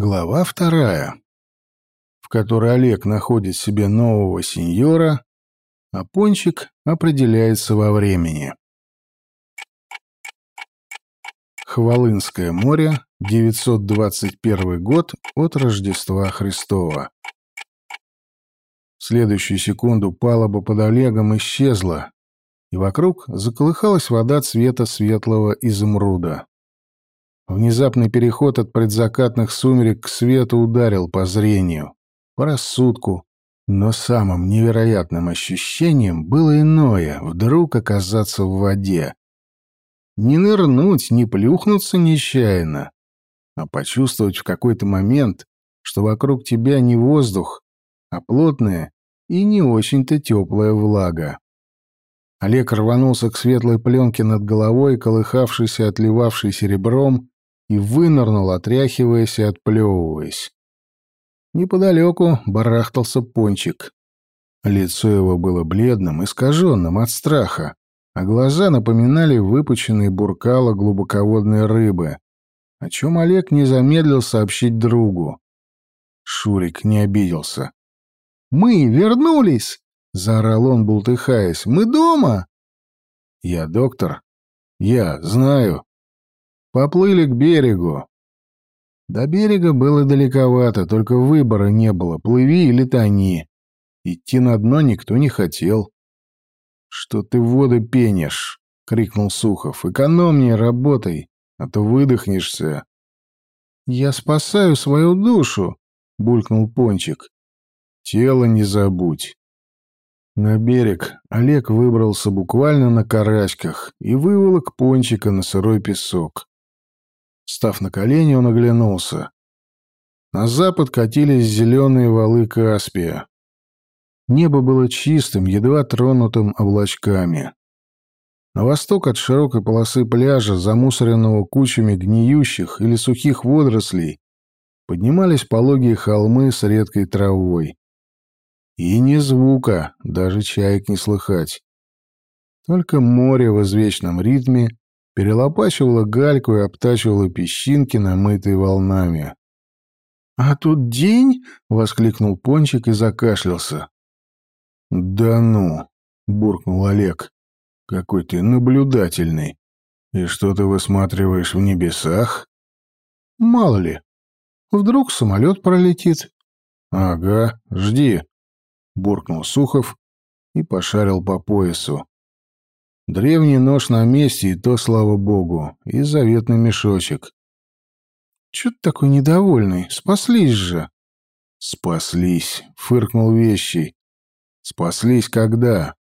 Глава вторая, в которой Олег находит себе нового сеньора, а Пончик определяется во времени. Хвалынское море, 921 год от Рождества Христова. В следующую секунду палуба под Олегом исчезла, и вокруг заколыхалась вода цвета светлого изумруда. Внезапный переход от предзакатных сумерек к свету ударил по зрению, по рассудку, но самым невероятным ощущением было иное — вдруг оказаться в воде. Не нырнуть, не плюхнуться нечаянно, а почувствовать в какой-то момент, что вокруг тебя не воздух, а плотная и не очень-то теплая влага. Олег рванулся к светлой пленке над головой, колыхавшейся, отливавшей серебром, и вынырнул, отряхиваясь и отплевываясь. Неподалеку барахтался пончик. Лицо его было бледным, искаженным от страха, а глаза напоминали выпученные буркала глубоководной рыбы, о чем Олег не замедлил сообщить другу. Шурик не обиделся. «Мы вернулись!» — заорал он, бултыхаясь. «Мы дома!» «Я доктор. Я знаю», Поплыли к берегу. До берега было далековато, только выбора не было, плыви или тони. Идти на дно никто не хотел. «Что ты в воду пенишь?» — крикнул Сухов. «Экономнее работай, а то выдохнешься». «Я спасаю свою душу», — булькнул Пончик. «Тело не забудь». На берег Олег выбрался буквально на карачках и выволок Пончика на сырой песок. Став на колени, он оглянулся. На запад катились зеленые валы Каспия. Небо было чистым, едва тронутым облачками. На восток от широкой полосы пляжа, замусоренного кучами гниющих или сухих водорослей, поднимались пологие холмы с редкой травой. И ни звука, даже чаек не слыхать. Только море в извечном ритме перелопачивала гальку и обтачивала песчинки, намытые волнами. «А тут день?» — воскликнул Пончик и закашлялся. «Да ну!» — буркнул Олег. «Какой ты наблюдательный. И что ты высматриваешь в небесах?» «Мало ли. Вдруг самолет пролетит». «Ага, жди», — буркнул Сухов и пошарил по поясу. Древний нож на месте, и то, слава богу, и заветный мешочек. Чё ты такой недовольный? Спаслись же. Спаслись, фыркнул вещий. Спаслись когда?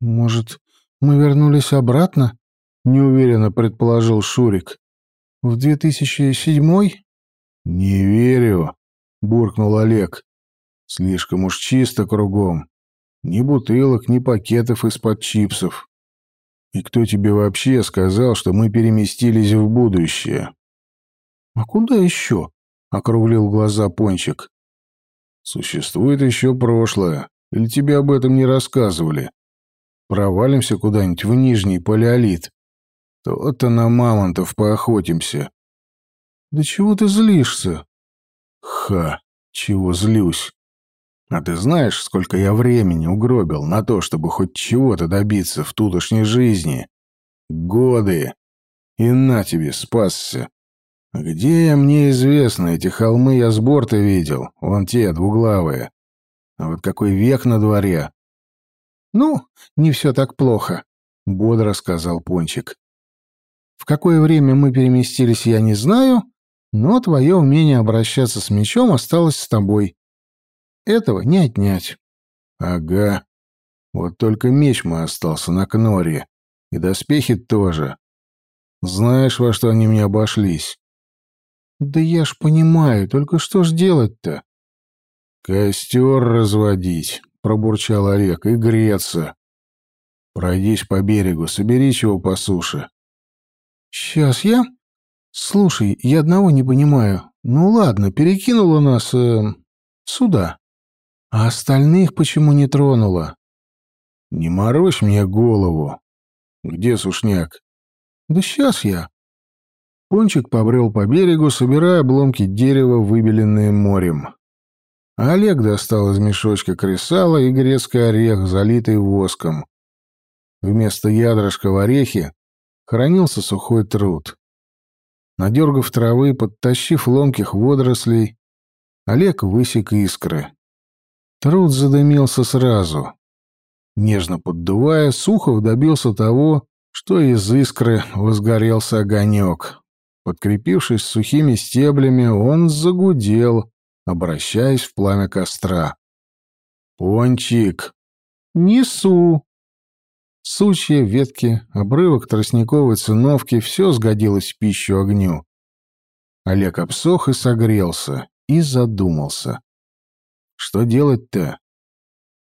Может, мы вернулись обратно? Неуверенно предположил Шурик. В 2007-й? Не верю, буркнул Олег. Слишком уж чисто кругом. Ни бутылок, ни пакетов из-под чипсов. И кто тебе вообще сказал, что мы переместились в будущее? А куда еще? округлил глаза Пончик. Существует еще прошлое. Или тебе об этом не рассказывали? Провалимся куда-нибудь в нижний палеолит. То-то на мамонтов поохотимся. Да чего ты злишься? Ха, чего злюсь? А ты знаешь, сколько я времени угробил на то, чтобы хоть чего-то добиться в тутошней жизни? Годы. И на тебе, спасся. Где я, мне известно, эти холмы я с борта видел, вон те, двуглавые. А вот какой век на дворе. Ну, не все так плохо, бодро сказал Пончик. В какое время мы переместились, я не знаю, но твое умение обращаться с мечом осталось с тобой. Этого не отнять. Ага. Вот только меч мой остался на кноре. И доспехи тоже. Знаешь, во что они мне обошлись? Да я ж понимаю, только что ж делать-то? Костер разводить, пробурчал Олег, и греться. Пройдись по берегу, собери чего по суше. Сейчас я... Слушай, я одного не понимаю. Ну ладно, перекинула нас... Э, сюда. А остальных почему не тронула? Не морочь мне голову. Где сушняк? Да сейчас я. Пончик побрел по берегу, собирая обломки дерева, выбеленные морем. А Олег достал из мешочка кресало и грецкий орех, залитый воском. Вместо ядрышка в орехе хранился сухой труд. Надергав травы, подтащив ломких водорослей, Олег высек искры. Труд задымился сразу. Нежно поддувая, Сухов добился того, что из искры возгорелся огонек. Подкрепившись сухими стеблями, он загудел, обращаясь в пламя костра. «Пончик!» «Несу!» Сучья, ветки, обрывок тростниковой циновки — все сгодилось в пищу огню. Олег обсох и согрелся, и задумался. Что делать-то?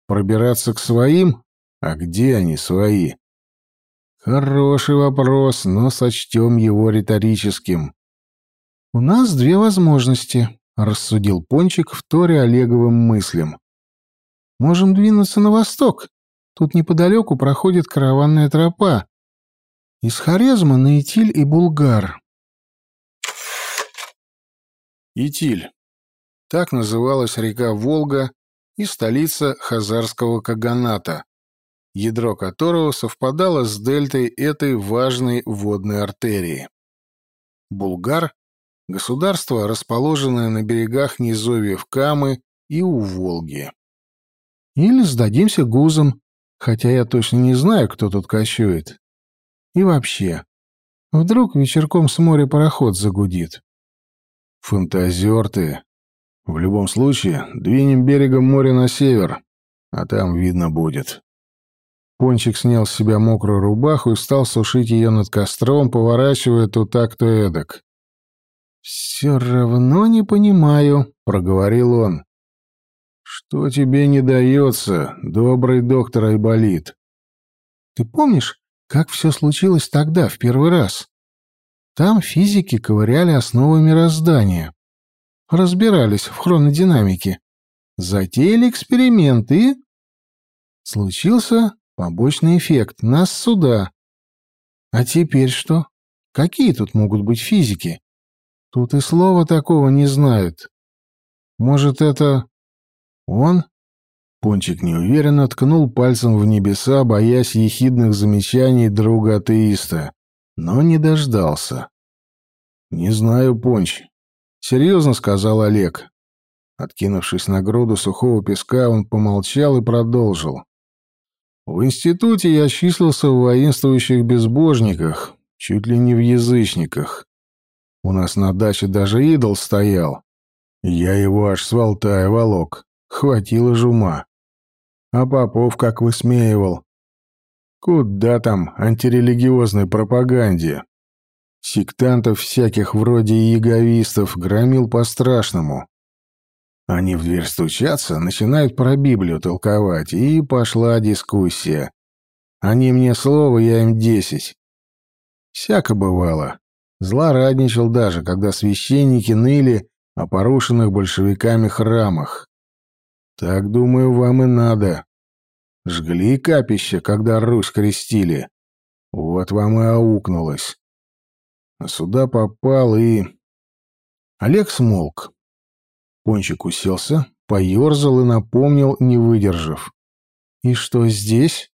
Пробираться к своим? А где они свои? Хороший вопрос, но сочтем его риторическим. «У нас две возможности», — рассудил Пончик, вторя Олеговым мыслям. «Можем двинуться на восток. Тут неподалеку проходит караванная тропа. Из Хорезма на Итиль и Булгар». Итиль. Так называлась река Волга и столица Хазарского Каганата, ядро которого совпадало с дельтой этой важной водной артерии. Булгар – государство, расположенное на берегах низовьев Камы и у Волги. Или сдадимся гузам, хотя я точно не знаю, кто тут кочует. И вообще, вдруг вечерком с моря пароход загудит. Фантазер ты. В любом случае, двинем берегом моря на север, а там видно будет. Пончик снял с себя мокрую рубаху и стал сушить ее над костром, поворачивая то так, то эдак. «Все равно не понимаю», — проговорил он. «Что тебе не дается, добрый доктор Айболит?» «Ты помнишь, как все случилось тогда, в первый раз? Там физики ковыряли основы мироздания, разбирались в хронодинамике, затеяли эксперименты и...» Случился Побочный эффект. Нас сюда. А теперь что? Какие тут могут быть физики? Тут и слова такого не знают. Может, это... он? Пончик неуверенно ткнул пальцем в небеса, боясь ехидных замечаний друга-атеиста, но не дождался. «Не знаю, Понч», — серьезно сказал Олег. Откинувшись на груду сухого песка, он помолчал и продолжил. В институте я числился в воинствующих безбожниках, чуть ли не в язычниках. У нас на даче даже идол стоял. Я его аж с Валтая волок. Хватило жума. А Попов как высмеивал. Куда там антирелигиозной пропаганде? Сектантов всяких вроде яговистов громил по-страшному. Они в дверь стучатся, начинают про Библию толковать, и пошла дискуссия. Они мне слово, я им десять. Всяко бывало. Злорадничал даже, когда священники ныли о порушенных большевиками храмах. Так, думаю, вам и надо. Жгли капище, когда Русь крестили. Вот вам и аукнулось. А сюда попал и... Олег смолк. Пончик уселся, поерзал и напомнил, не выдержав. «И что здесь?»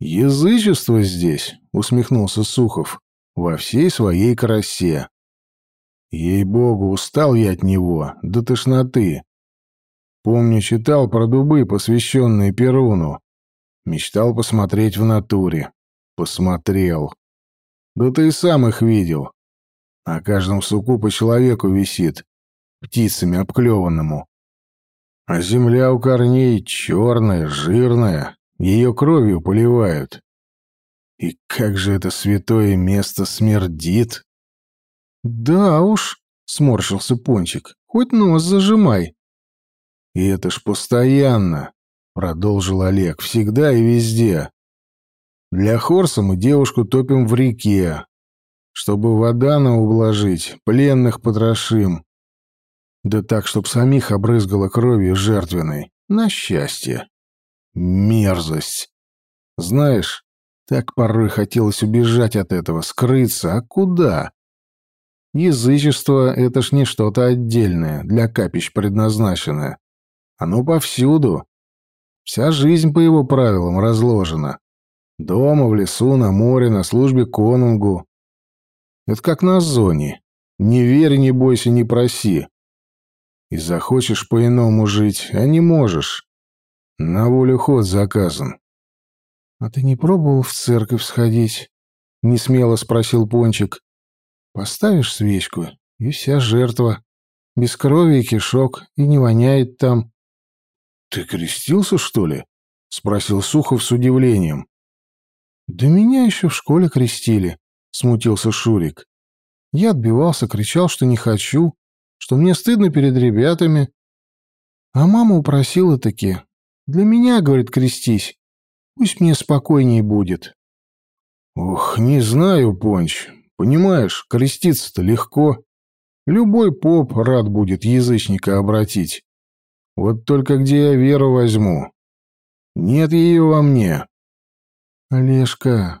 «Язычество здесь», — усмехнулся Сухов, — «во всей своей красе. Ей-богу, устал я от него, до тошноты. Помню, читал про дубы, посвященные Перуну. Мечтал посмотреть в натуре. Посмотрел. Да ты и сам их видел. На каждом суку по человеку висит птицами обклеванному. А земля у корней черная, жирная, ее кровью поливают. И как же это святое место смердит! Да уж, сморщился Пончик, хоть нос зажимай. И это ж постоянно, продолжил Олег, всегда и везде. Для Хорса мы девушку топим в реке, чтобы вода на ублажить, пленных потрошим, да так, чтоб самих обрызгало кровью жертвенной. На счастье. Мерзость. Знаешь, так порой хотелось убежать от этого, скрыться. А куда? Язычество — это ж не что-то отдельное, для капищ предназначенное. Оно повсюду. Вся жизнь по его правилам разложена. Дома, в лесу, на море, на службе конунгу. Это как на зоне. Не верь, не бойся, не проси. И захочешь по-иному жить, а не можешь. На волю ход заказан. — А ты не пробовал в церковь сходить? — несмело спросил Пончик. — Поставишь свечку, и вся жертва. Без крови и кишок, и не воняет там. — Ты крестился, что ли? — спросил Сухов с удивлением. — Да меня еще в школе крестили, — смутился Шурик. Я отбивался, кричал, что не хочу, что мне стыдно перед ребятами. А мама упросила таки. Для меня, говорит, крестись. Пусть мне спокойней будет. Ох, не знаю, Понч. Понимаешь, креститься-то легко. Любой поп рад будет язычника обратить. Вот только где я веру возьму? Нет ее во мне. Олежка,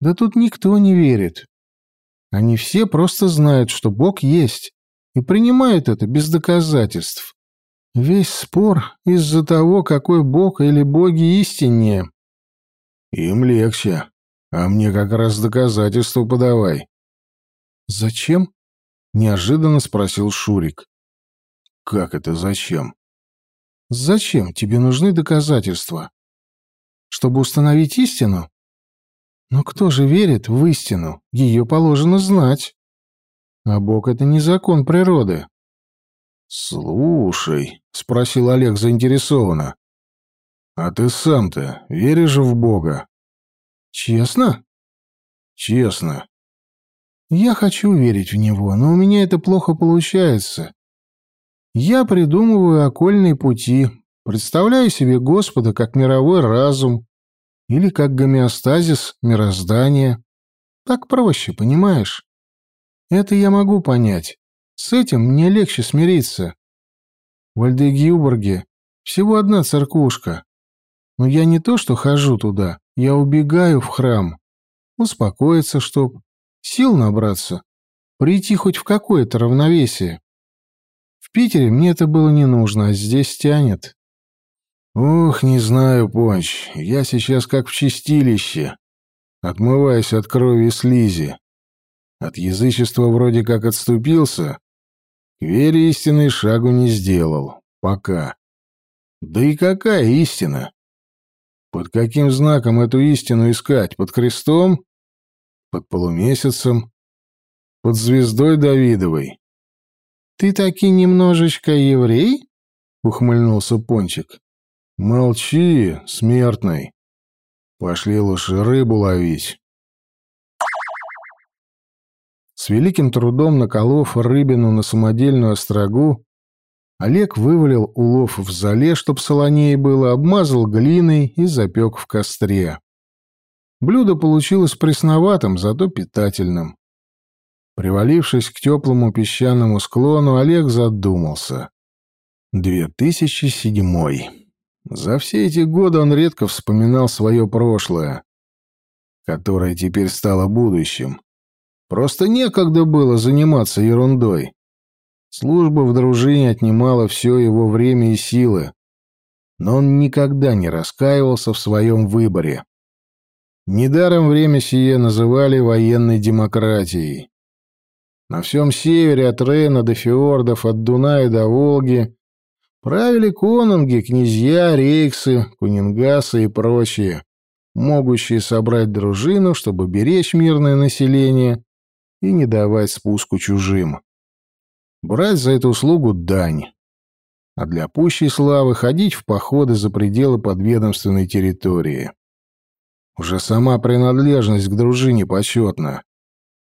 да тут никто не верит. Они все просто знают, что Бог есть, и принимают это без доказательств. Весь спор из-за того, какой Бог или боги истиннее. Им легче. А мне как раз доказательства подавай. Зачем? Неожиданно спросил Шурик. Как это зачем? Зачем тебе нужны доказательства? Чтобы установить истину? Но кто же верит в истину? Ее положено знать. А Бог — это не закон природы. «Слушай», — спросил Олег заинтересованно, — «а ты сам-то веришь в Бога?» Честно? Честно. Я хочу верить в него, но у меня это плохо получается. Я придумываю окольные пути, представляю себе Господа как мировой разум или как гомеостазис мироздания. Так проще, понимаешь? Это я могу понять. С этим мне легче смириться. В Альдегюборге всего одна церквушка. Но я не то что хожу туда, я убегаю в храм. Успокоиться, чтоб, сил набраться, прийти хоть в какое-то равновесие. В Питере мне это было не нужно, а здесь тянет. Ох, не знаю, Понч, я сейчас как в чистилище, отмываясь от крови и слизи. От язычества вроде как отступился, к вере истинной шагу не сделал. Пока. Да и какая истина? Под каким знаком эту истину искать? Под крестом? Под полумесяцем? Под звездой Давидовой? «Ты таки немножечко еврей?» — ухмыльнулся Пончик. «Молчи, смертный. Пошли лучше рыбу ловить». С великим трудом наколов рыбину на самодельную острогу, Олег вывалил улов в зале, чтоб солоней было, обмазал глиной и запек в костре. Блюдо получилось пресноватым, зато питательным. Привалившись к теплому песчаному склону, Олег задумался. 2007. За все эти годы он редко вспоминал свое прошлое, которое теперь стало будущим. Просто некогда было заниматься ерундой. Служба в дружине отнимала все его время и силы, но он никогда не раскаивался в своем выборе. Недаром время сие называли военной демократией. На всем севере от Рейна до фьордов, от Дуная до Волги правили конунги, князья, рейксы, кунингасы и прочие, могущие собрать дружину, чтобы беречь мирное население и не давать спуску чужим брать за эту услугу дань, а для пущей славы ходить в походы за пределы подведомственной территории. Уже сама принадлежность к дружине почетна,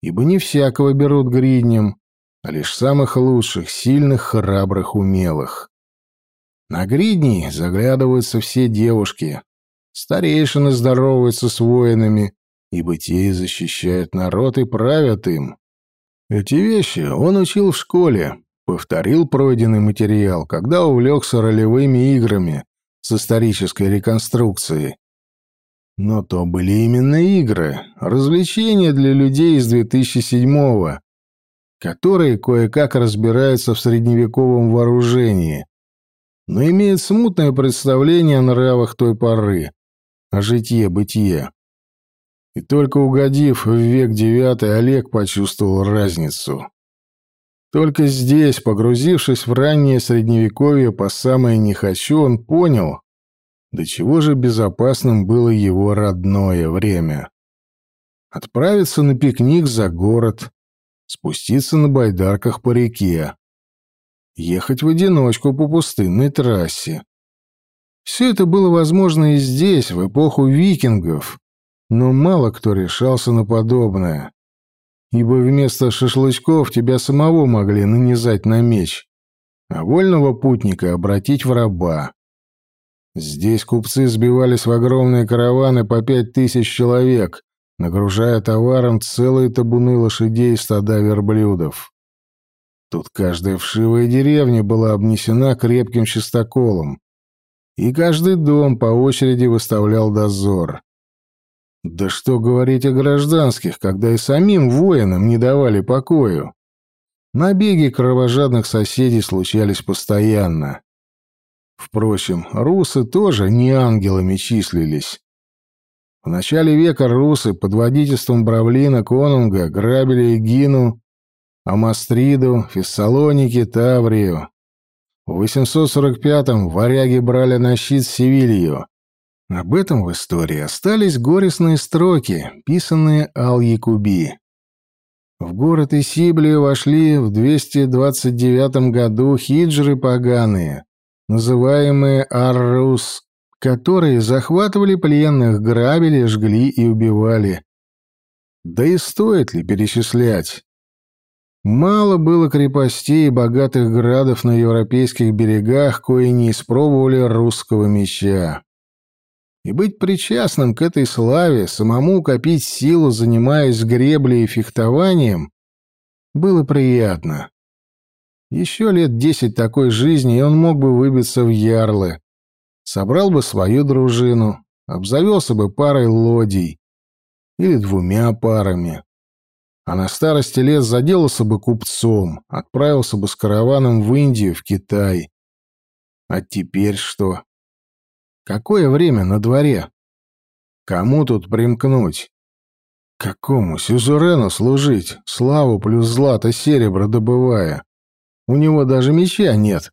ибо не всякого берут гриднем, а лишь самых лучших, сильных, храбрых, умелых. На гридни заглядываются все девушки, старейшины здороваются с воинами, ибо те защищают народ и правят им. Эти вещи он учил в школе, повторил пройденный материал, когда увлекся ролевыми играми с исторической реконструкцией. Но то были именно игры, развлечения для людей из 2007-го. которые кое-как разбираются в средневековом вооружении, но имеют смутное представление о нравах той поры, о житье-бытие. И только угодив в век девятый, Олег почувствовал разницу. Только здесь, погрузившись в раннее средневековье по самое «не хочу», он понял, до чего же безопасным было его родное время. Отправиться на пикник за город, спуститься на байдарках по реке, ехать в одиночку по пустынной трассе. Все это было возможно и здесь, в эпоху викингов, но мало кто решался на подобное ибо вместо шашлычков тебя самого могли нанизать на меч, а вольного путника обратить в раба. Здесь купцы сбивались в огромные караваны по пять тысяч человек, нагружая товаром целые табуны лошадей и стада верблюдов. Тут каждая вшивая деревня была обнесена крепким чистоколом, и каждый дом по очереди выставлял дозор. Да что говорить о гражданских, когда и самим воинам не давали покою. Набеги кровожадных соседей случались постоянно. Впрочем, русы тоже не ангелами числились. В начале века русы под водительством Бравлина Конунга грабили Эгину, Амастриду, Фессалоники, Таврию. В 845-м варяги брали на щит Севилью, об этом в истории остались горестные строки, писанные Ал-Якуби. В город Исиблию вошли в 229 году хиджры поганые, называемые Аррус, которые захватывали пленных, грабили, жгли и убивали. Да и стоит ли перечислять? Мало было крепостей и богатых градов на европейских берегах, кои не испробовали русского меча и быть причастным к этой славе, самому копить силу, занимаясь греблей и фехтованием, было приятно. Еще лет десять такой жизни, и он мог бы выбиться в ярлы. Собрал бы свою дружину, обзавелся бы парой лодий или двумя парами. А на старости лет заделался бы купцом, отправился бы с караваном в Индию, в Китай. А теперь что? Какое время на дворе? Кому тут примкнуть? Какому сюзерену служить, славу плюс злато серебро добывая? У него даже меча нет.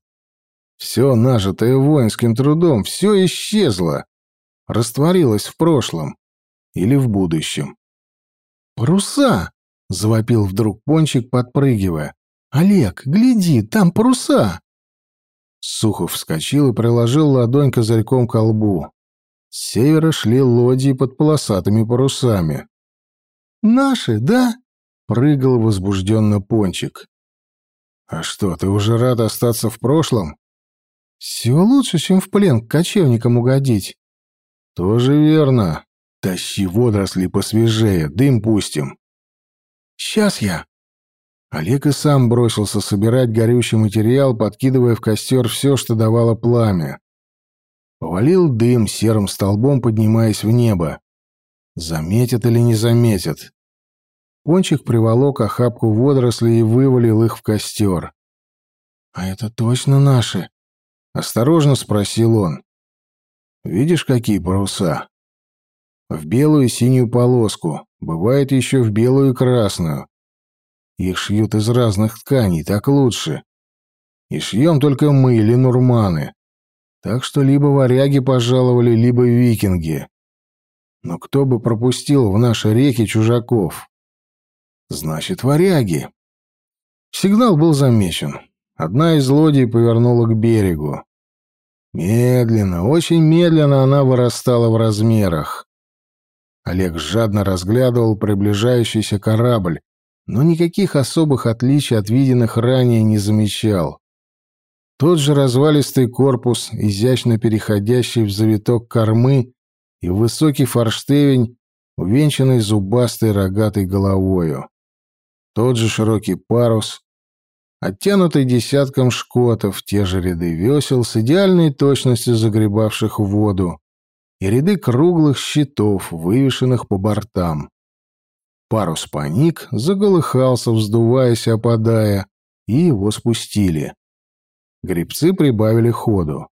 Все нажитое воинским трудом, все исчезло, растворилось в прошлом или в будущем. «Паруса!» — завопил вдруг Пончик, подпрыгивая. «Олег, гляди, там паруса!» Сухов вскочил и приложил ладонь козырьком к лбу. С севера шли лодии под полосатыми парусами. «Наши, да?» — прыгал возбужденно Пончик. «А что, ты уже рад остаться в прошлом?» «Все лучше, чем в плен к кочевникам угодить». «Тоже верно. Тащи водоросли посвежее, дым пустим». «Сейчас я», Олег и сам бросился собирать горючий материал, подкидывая в костер все, что давало пламя. Повалил дым серым столбом, поднимаясь в небо. Заметят или не заметят? Пончик приволок охапку водорослей и вывалил их в костер. «А это точно наши?» — осторожно спросил он. «Видишь, какие паруса?» «В белую и синюю полоску, бывает еще в белую и красную. Их шьют из разных тканей, так лучше. И шьем только мы или нурманы. Так что либо варяги пожаловали, либо викинги. Но кто бы пропустил в наши реки чужаков? Значит, варяги. Сигнал был замечен. Одна из лодий повернула к берегу. Медленно, очень медленно она вырастала в размерах. Олег жадно разглядывал приближающийся корабль, но никаких особых отличий от виденных ранее не замечал. Тот же развалистый корпус, изящно переходящий в завиток кормы и высокий форштевень, увенчанный зубастой рогатой головою. Тот же широкий парус, оттянутый десятком шкотов, те же ряды весел с идеальной точностью загребавших воду и ряды круглых щитов, вывешенных по бортам. Парус паник, заголыхался, вздуваясь и опадая, и его спустили. Гребцы прибавили ходу.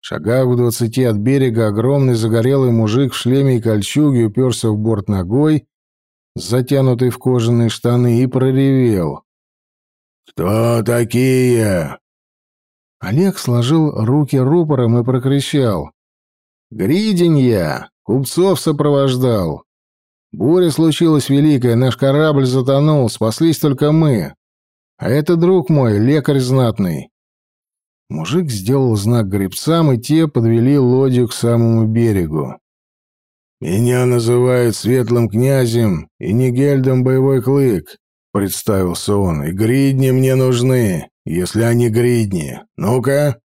Шагах в двадцати от берега огромный загорелый мужик в шлеме и кольчуге уперся в борт ногой, затянутый в кожаные штаны, и проревел. «Кто такие?» Олег сложил руки рупором и прокричал. «Гридень я! Купцов сопровождал! Буря случилась великая, наш корабль затонул, спаслись только мы. А это друг мой, лекарь знатный». Мужик сделал знак гребцам, и те подвели лодью к самому берегу. «Меня называют Светлым князем и Нигельдом Боевой Клык», — представился он, — «и гридни мне нужны если они гридни. Ну-ка!»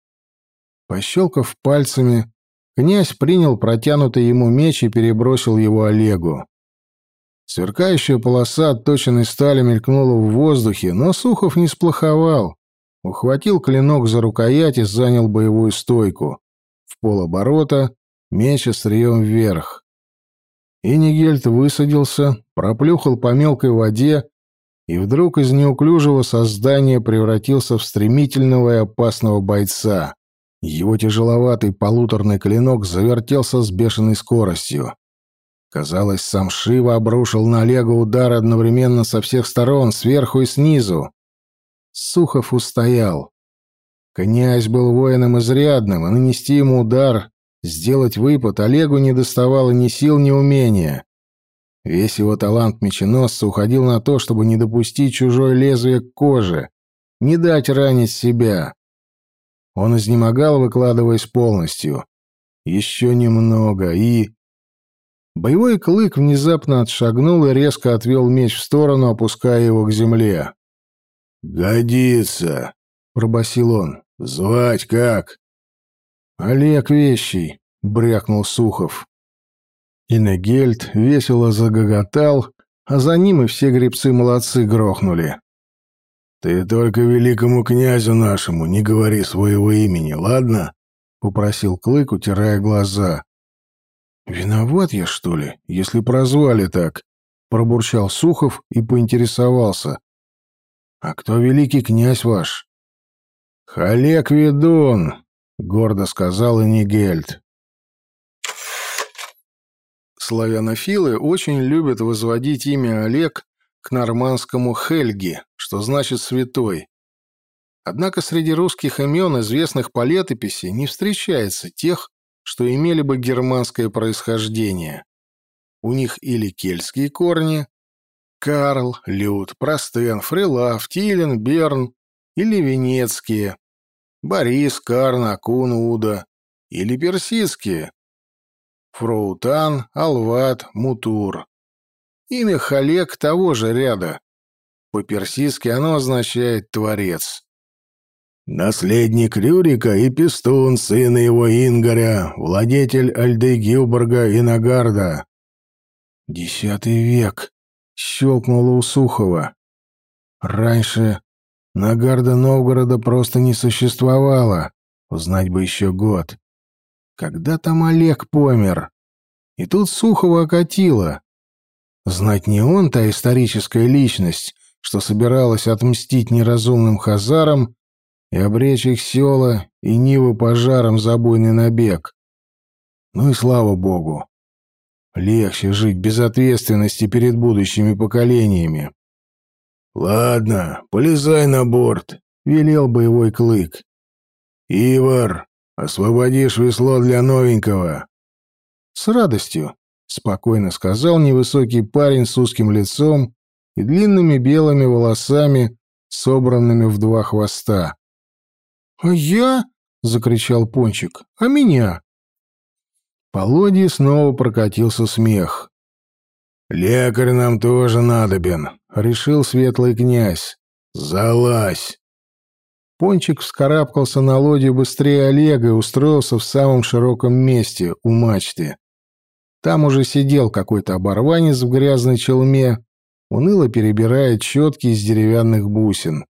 Пощелкав пальцами, князь принял протянутый ему меч и перебросил его Олегу. Сверкающая полоса отточенной стали мелькнула в воздухе, но Сухов не сплоховал. Ухватил клинок за рукоять и занял боевую стойку. В полоборота, меч острием вверх. Инигельд высадился, проплюхал по мелкой воде и вдруг из неуклюжего создания превратился в стремительного и опасного бойца. Его тяжеловатый полуторный клинок завертелся с бешеной скоростью. Казалось, сам Шива обрушил на Олега удар одновременно со всех сторон, сверху и снизу. Сухов устоял. Князь был воином изрядным, и нанести ему удар, сделать выпад Олегу не доставало ни сил, ни умения. Весь его талант меченосца уходил на то, чтобы не допустить чужое лезвие к коже, не дать ранить себя. Он изнемогал, выкладываясь полностью. Еще немного, и... Боевой клык внезапно отшагнул и резко отвел меч в сторону, опуская его к земле. «Годится!» — пробасил он. «Звать как?» «Олег Вещий», — брякнул Сухов. Иннегельд весело загоготал, а за ним и все гребцы-молодцы грохнули. «Ты только великому князю нашему не говори своего имени, ладно?» — попросил Клык, утирая глаза. «Виноват я, что ли, если прозвали так?» — пробурчал Сухов и поинтересовался. «А кто великий князь ваш?» «Халек Ведун», — гордо сказал Инигельд. Славянофилы очень любят возводить имя Олег к нормандскому Хельги, что значит «святой». Однако среди русских имен, известных по летописи, не встречается тех, что имели бы германское происхождение. У них или кельтские корни – Карл, Люд, Простен, Фрилав, Тилен, Берн, или венецкие – Борис, Карн, Акун, Уда, или персидские Фроутан, Алват, Мутур. Имя Халек того же ряда. По-персидски оно означает «творец». Наследник Рюрика и Пестун, сын его Ингаря, владетель Альды Гилборга и Нагарда. Десятый век, щелкнуло у Сухова. Раньше Нагарда Новгорода просто не существовало, узнать бы еще год. Когда там Олег помер? И тут Сухова окатило. Знать не он та историческая личность, что собиралась отмстить неразумным хазарам и обречь их села и Нивы пожаром за буйный набег. Ну и слава богу. Легче жить без ответственности перед будущими поколениями. «Ладно, полезай на борт», — велел боевой клык. «Ивар, «Освободишь весло для новенького». «С радостью», — спокойно сказал невысокий парень с узким лицом и длинными белыми волосами, собранными в два хвоста. «А я?» — закричал Пончик. «А меня?» По лодье снова прокатился смех. «Лекарь нам тоже надобен», — решил светлый князь. «Залазь!» Пончик вскарабкался на лодью быстрее Олега и устроился в самом широком месте, у мачты. Там уже сидел какой-то оборванец в грязной челме, уныло перебирая четки из деревянных бусин.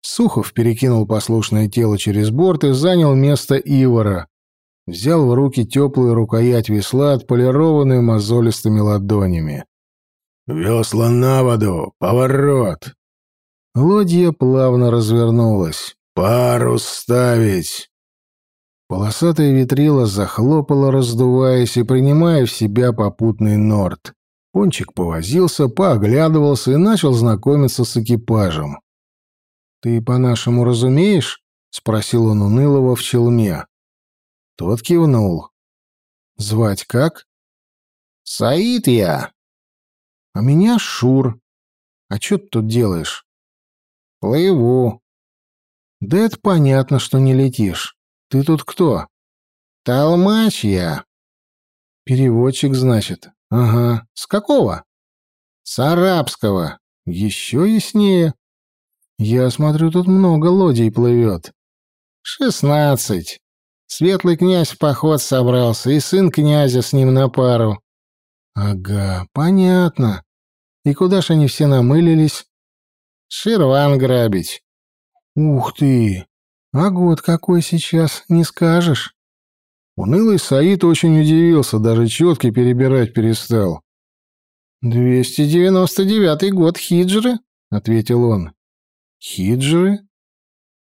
Сухов перекинул послушное тело через борт и занял место Ивара. Взял в руки теплую рукоять весла, отполированную мозолистыми ладонями. Весла на воду! Поворот!» Лодья плавно развернулась. «Парус ставить!» Полосатая ветрила захлопала, раздуваясь и принимая в себя попутный норд. Пончик повозился, пооглядывался и начал знакомиться с экипажем. «Ты по-нашему разумеешь?» — спросил он унылого в челме. Тот кивнул. «Звать как?» «Саид я». «А меня Шур. А что ты тут делаешь?» «Плыву». «Да это понятно, что не летишь. Ты тут кто?» «Толмач я». «Переводчик, значит. Ага. С какого?» «С арабского. Еще яснее. Я смотрю, тут много лодей плывет». «Шестнадцать. Светлый князь в поход собрался, и сын князя с ним на пару». «Ага, понятно. И куда ж они все намылились?» «Ширван грабить». «Ух ты! А год какой сейчас, не скажешь?» Унылый Саид очень удивился, даже четки перебирать перестал. «Двести девяносто девятый год хиджры», — ответил он. «Хиджры?»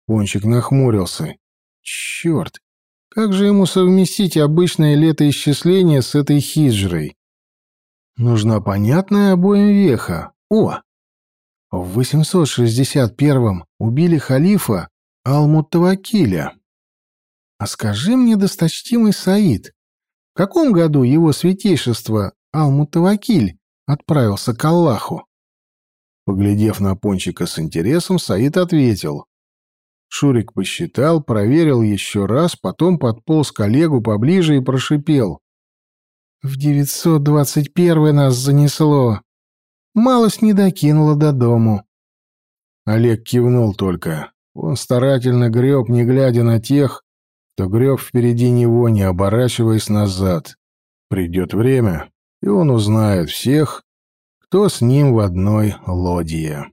Пончик нахмурился. «Черт! Как же ему совместить обычное летоисчисление с этой хиджрой? Нужна понятная обоим веха. О! В 861-м убили халифа Алмутавакиля. А скажи мне, досточтимый Саид, в каком году его святейшество Алмутавакиль отправился к Аллаху? Поглядев на Пончика с интересом, Саид ответил. Шурик посчитал, проверил еще раз, потом подполз коллегу поближе и прошипел. «В девятьсот двадцать первый нас занесло. Малость не докинула до дому». Олег кивнул только. Он старательно греб, не глядя на тех, кто греб впереди него, не оборачиваясь назад. Придет время, и он узнает всех, кто с ним в одной лодье.